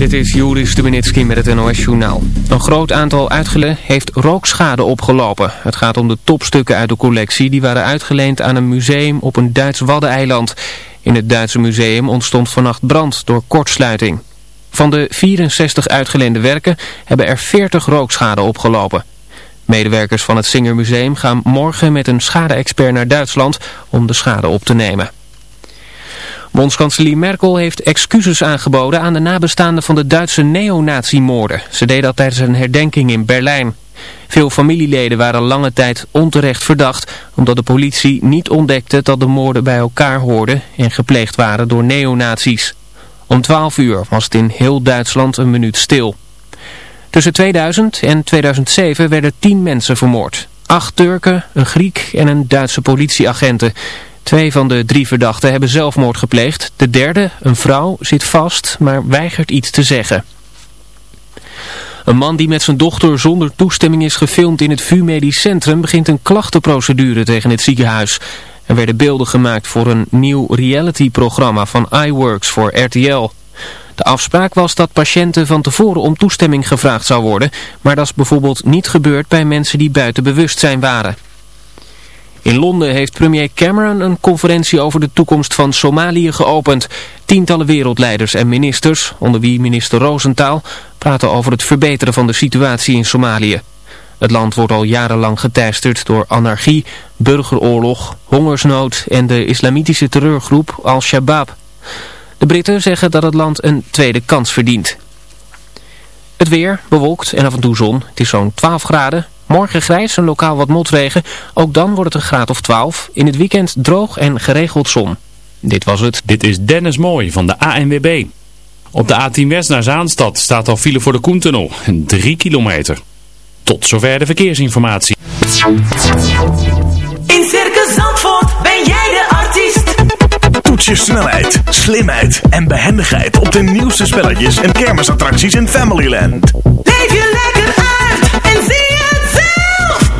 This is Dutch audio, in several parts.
Dit is Juri Stubenitski met het NOS-journaal. Een groot aantal uitgelen heeft rookschade opgelopen. Het gaat om de topstukken uit de collectie die waren uitgeleend aan een museum op een Duits waddeneiland. In het Duitse museum ontstond vannacht brand door kortsluiting. Van de 64 uitgeleende werken hebben er 40 rookschade opgelopen. Medewerkers van het Singermuseum gaan morgen met een schade-expert naar Duitsland om de schade op te nemen. Bondskanselier Merkel heeft excuses aangeboden aan de nabestaanden van de Duitse neonazimoorden. Ze deed dat tijdens een herdenking in Berlijn. Veel familieleden waren lange tijd onterecht verdacht, omdat de politie niet ontdekte dat de moorden bij elkaar hoorden en gepleegd waren door neonazies. Om 12 uur was het in heel Duitsland een minuut stil. Tussen 2000 en 2007 werden 10 mensen vermoord. Acht Turken, een Griek en een Duitse politieagenten. Twee van de drie verdachten hebben zelfmoord gepleegd. De derde, een vrouw, zit vast, maar weigert iets te zeggen. Een man die met zijn dochter zonder toestemming is gefilmd in het VU Medisch Centrum begint een klachtenprocedure tegen het ziekenhuis. Er werden beelden gemaakt voor een nieuw reality-programma van iWorks voor RTL. De afspraak was dat patiënten van tevoren om toestemming gevraagd zou worden, maar dat is bijvoorbeeld niet gebeurd bij mensen die buiten bewustzijn waren. In Londen heeft premier Cameron een conferentie over de toekomst van Somalië geopend. Tientallen wereldleiders en ministers, onder wie minister Rosenthal, praten over het verbeteren van de situatie in Somalië. Het land wordt al jarenlang geteisterd door anarchie, burgeroorlog, hongersnood en de islamitische terreurgroep Al-Shabaab. De Britten zeggen dat het land een tweede kans verdient. Het weer, bewolkt en af en toe zon. Het is zo'n 12 graden. Morgen grijs en lokaal wat motregen. Ook dan wordt het een graad of 12. In het weekend droog en geregeld zon. Dit was het. Dit is Dennis Mooi van de ANWB. Op de A10 West naar Zaanstad staat al file voor de Koentunnel. 3 kilometer. Tot zover de verkeersinformatie. In Circus Zandvoort ben jij de artiest. Toets je snelheid, slimheid en behendigheid op de nieuwste spelletjes en kermisattracties in Familyland. Leef je lekker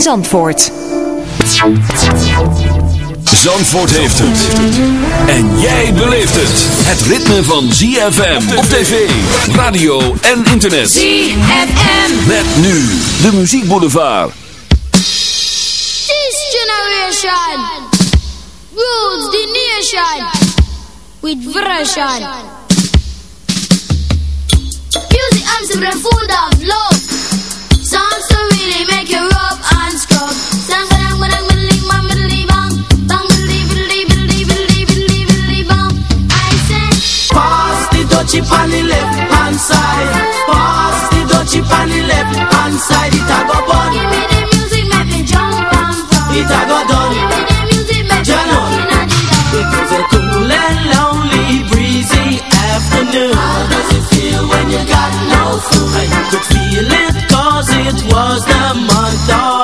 Zandvoort. Zandvoort heeft het. En jij beleeft het. Het ritme van ZFM op tv, radio en internet. ZFM. Met nu de muziekboulevard. This generation rules the nation with version. Music Amsterdam full of love. Songs to really make you you got no food? I could feel it cause it was the month of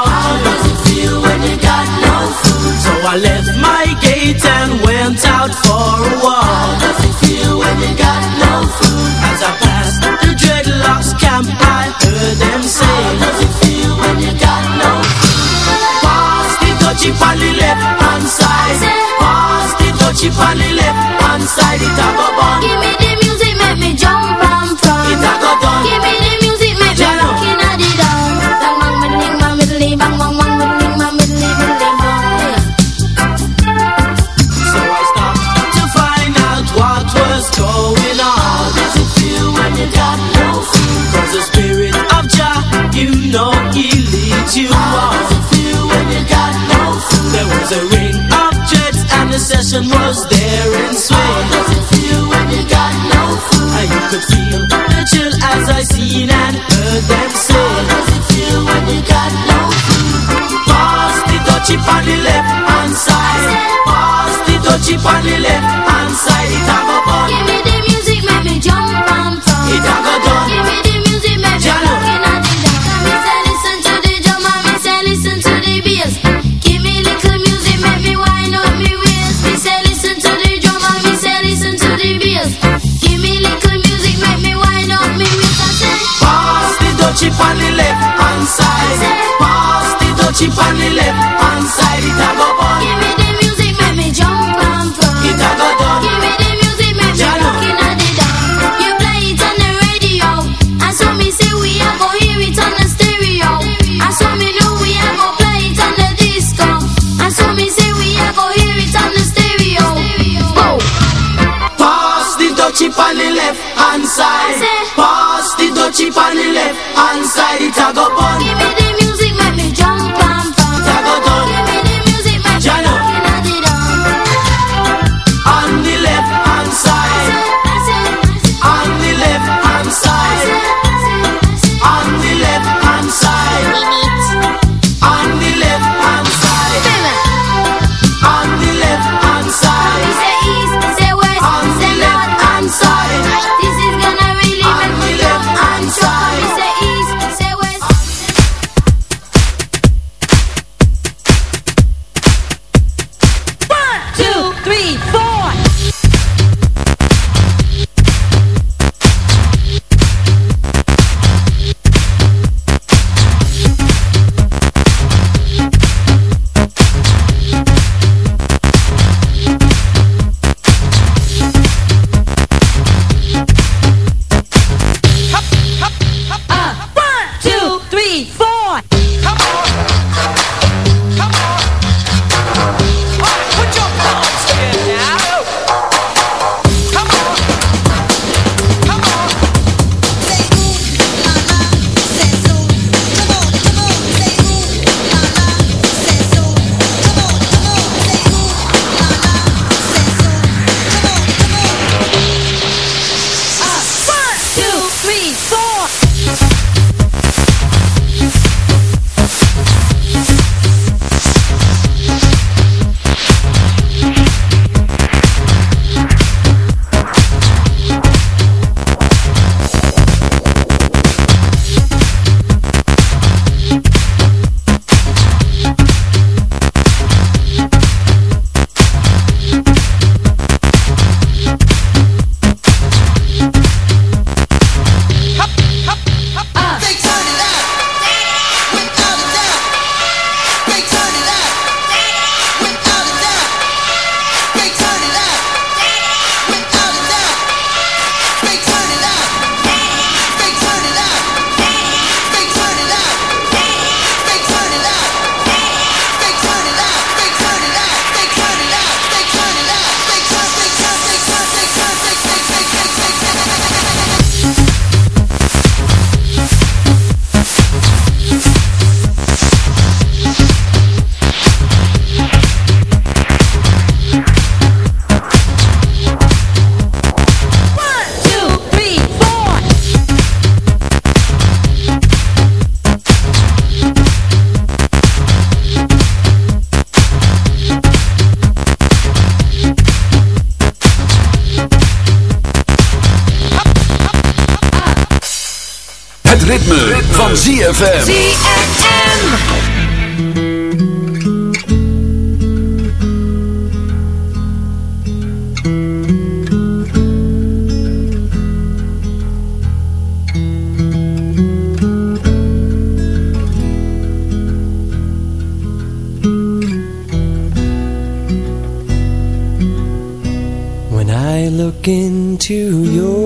I left my gate and went out for a walk. How does it feel when you got no food? As I passed the dreadlocks camp, I heard them say, passion was there in swing. How does it feel when you got no food? Ah, I could feel the chill as I seen and heard them say. How does it feel when you got no food? Pass the touchy on the left hand side. Pass the touchy on the left hand on the left hand side. Pass the touchy on the left hand side. It a bun. give me the music, make me jump and pump. It a done. Give me the music, make me Jalo. rockin' at the dance. You play it on the radio, and so me say we a go hear it on the stereo. And so me know we a go play it on the disco. And so me say we a go hear it on the stereo. Whoa. Pass the touchy on the left hand side. Pass the touchy on the left hand side. It go. ZFM. ZFM. into your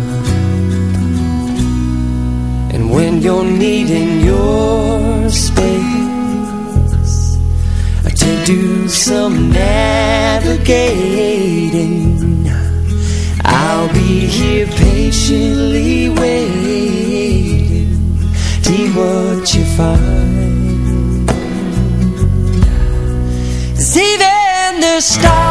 You're needing your space to do some navigating, I'll be here patiently waiting. See what you find. 'Cause even the stars,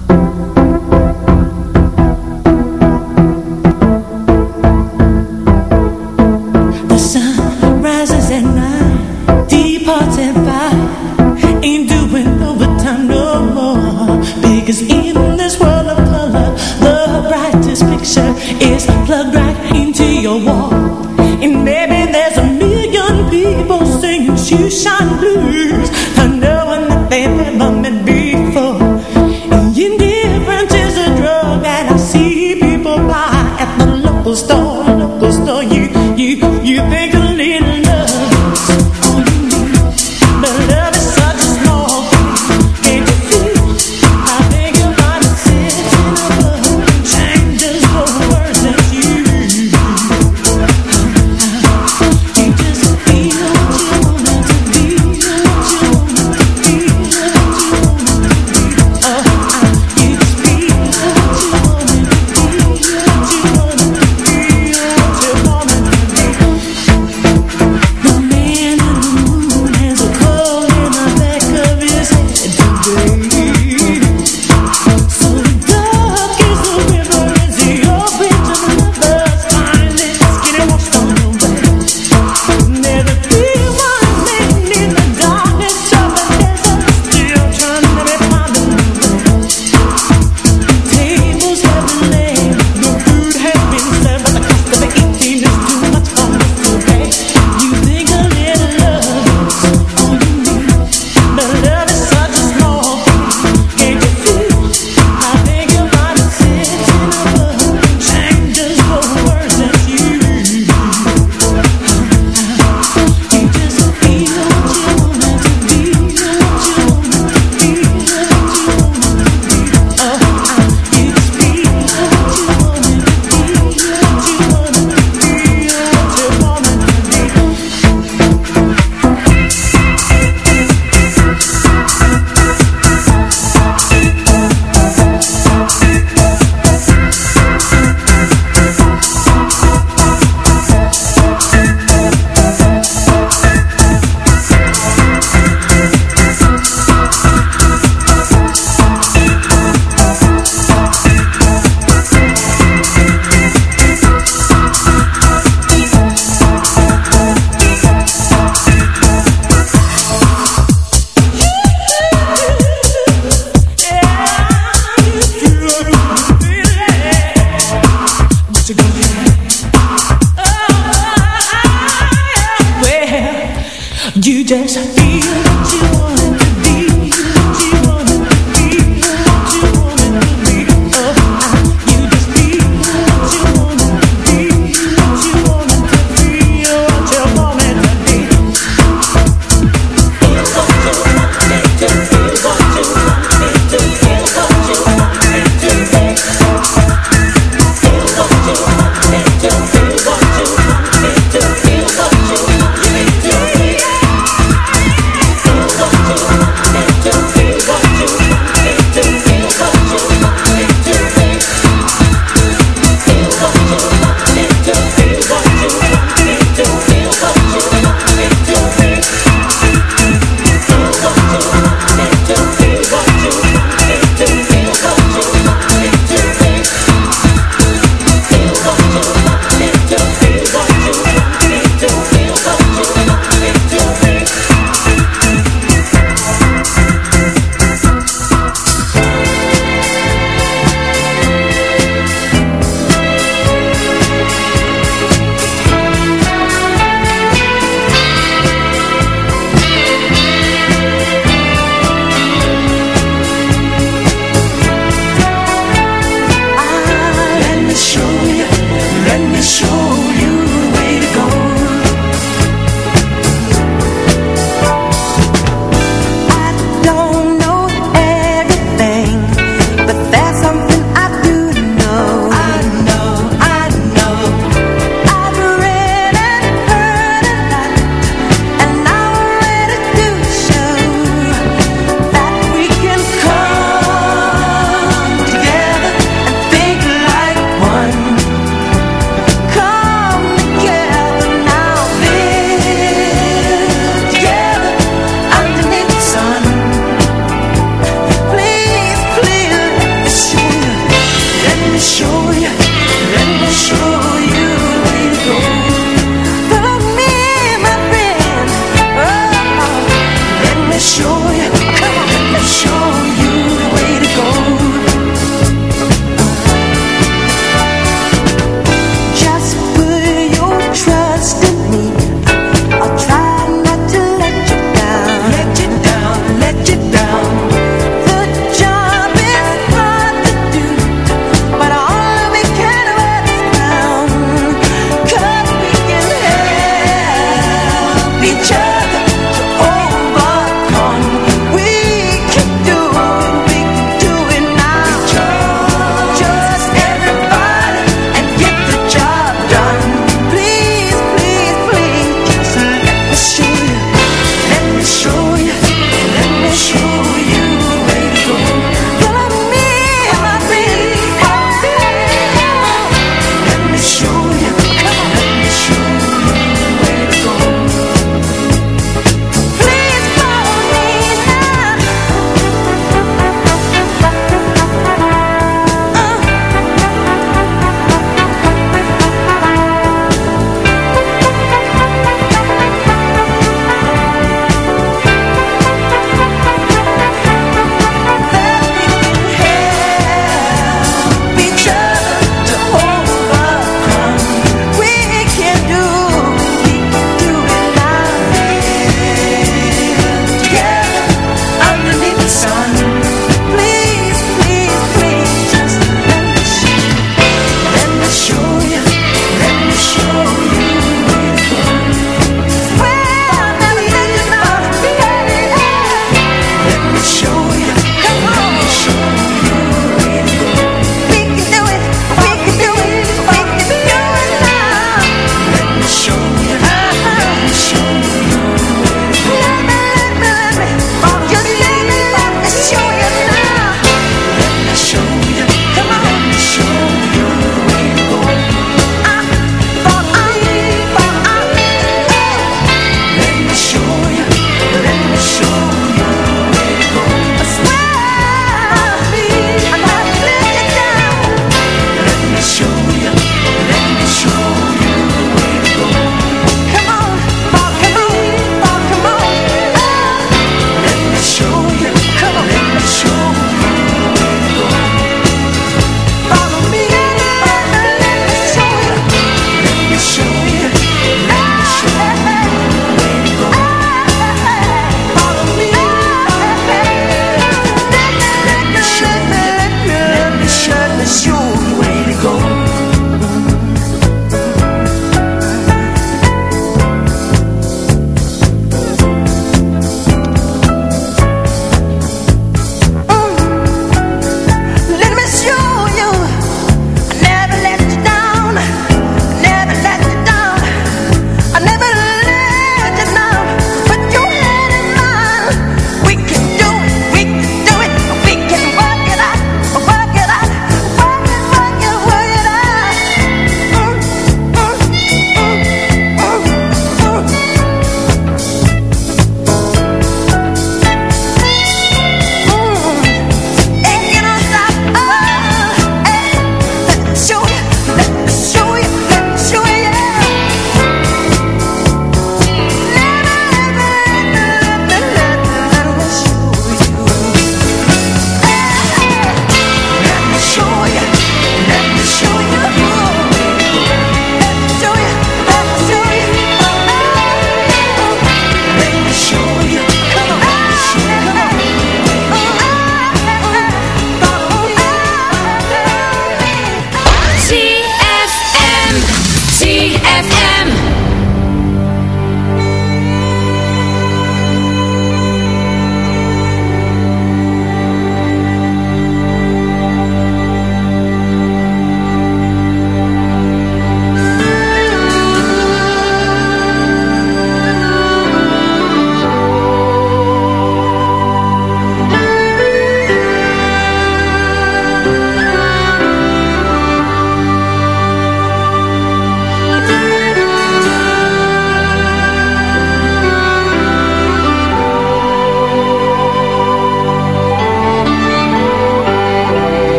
you shine blue.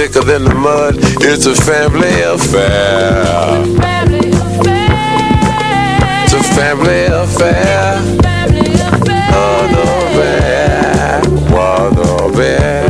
thicker than the mud. It's a family affair. Family affair. It's a family affair. Family affair. Oh, no, bear. Bear.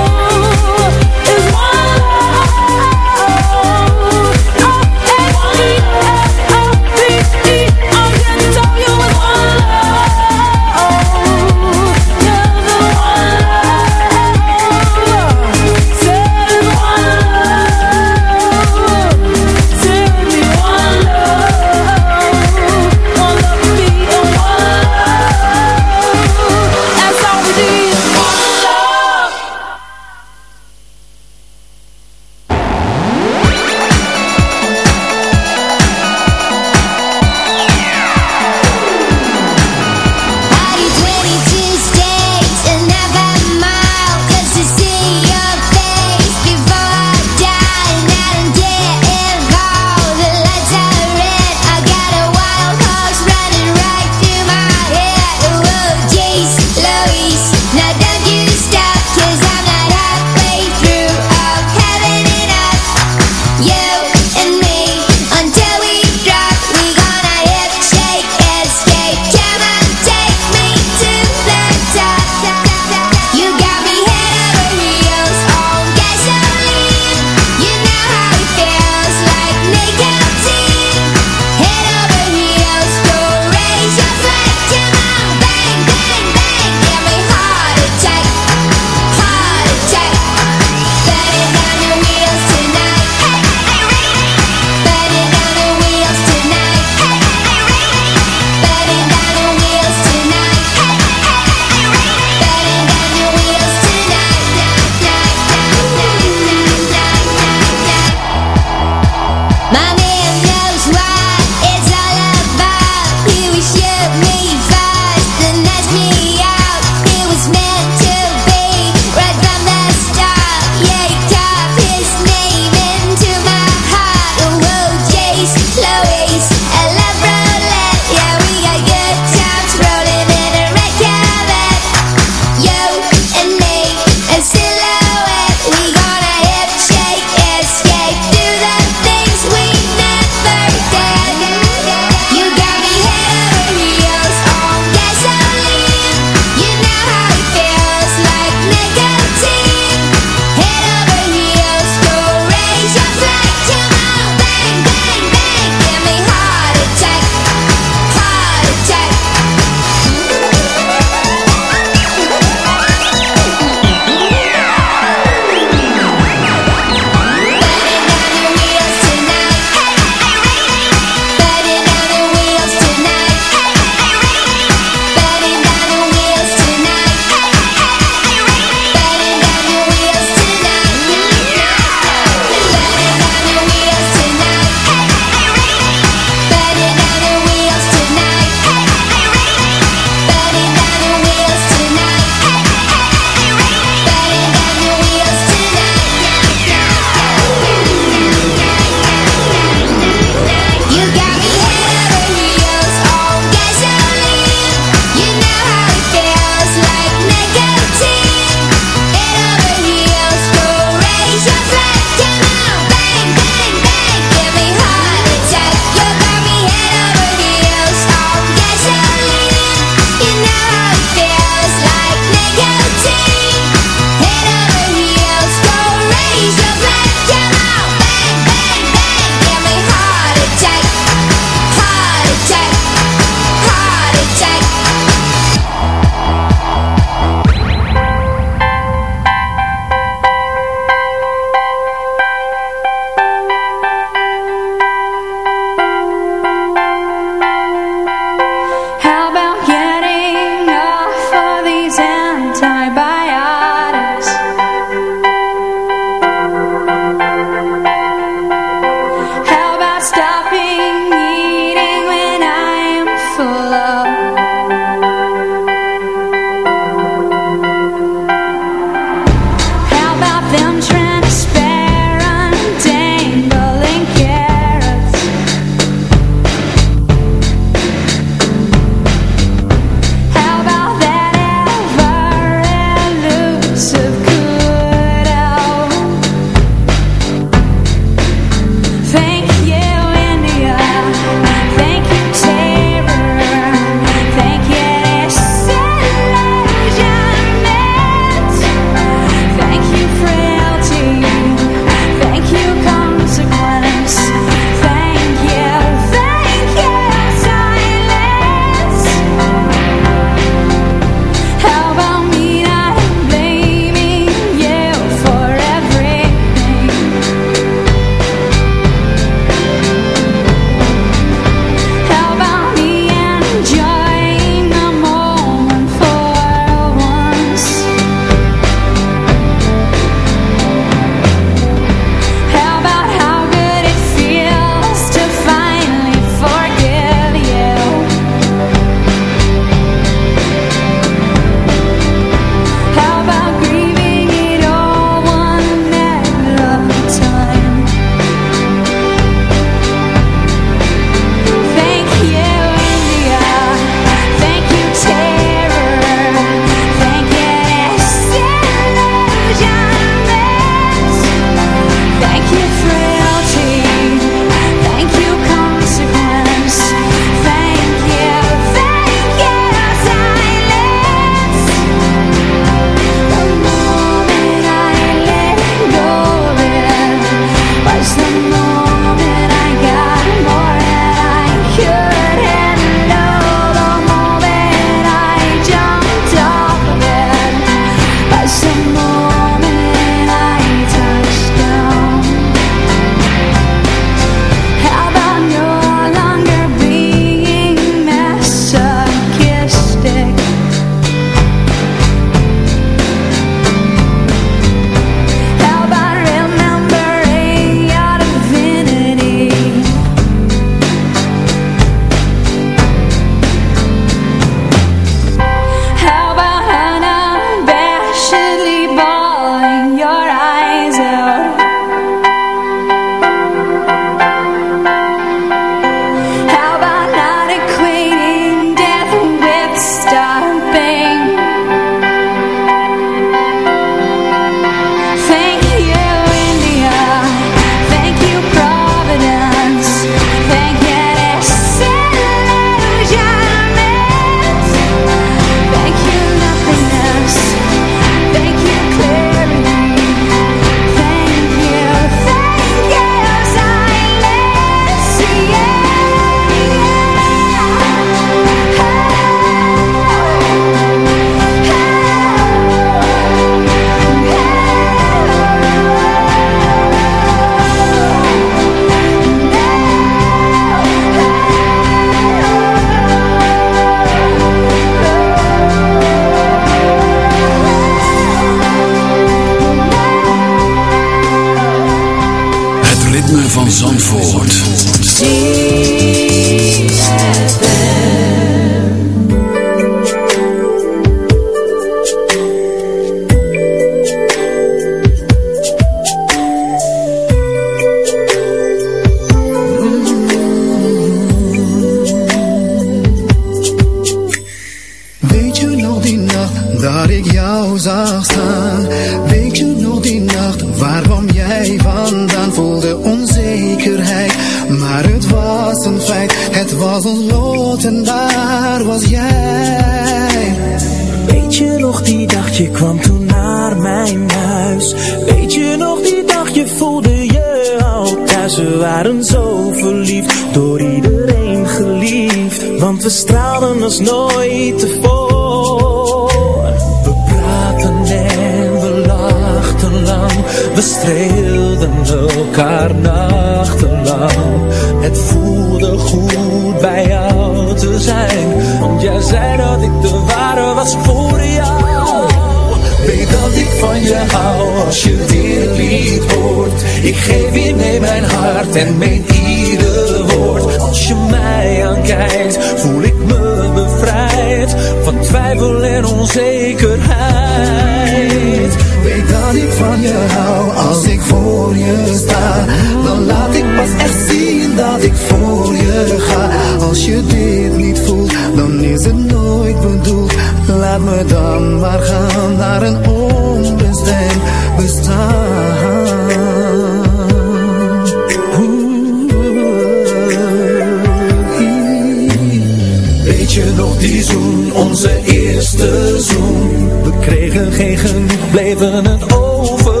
geven het over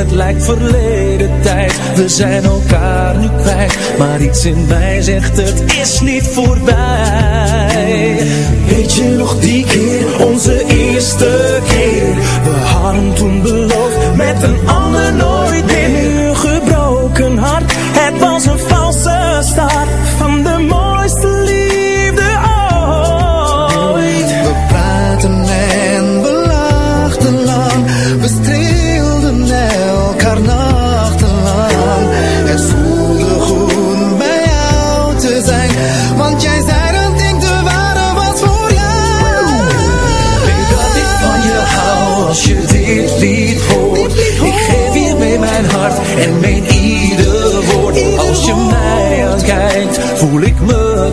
het lijkt verleden tijd. We zijn elkaar nu kwijt Maar iets in mij zegt het is niet voorbij. Weet je nog die keer, onze eerste keer?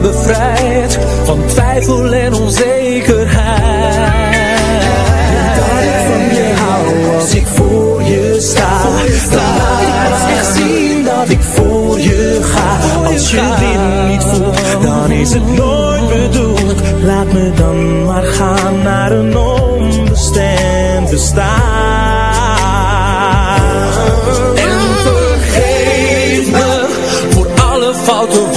Bevrijd van twijfel en onzekerheid. Ik van je hou als ik voor je sta. Dan laat ik pas echt dat ik voor je ga. Als je dit niet voelt, dan is het nooit bedoeld. Laat me dan maar gaan naar een onbestemd bestaan. En vergeef me voor alle fouten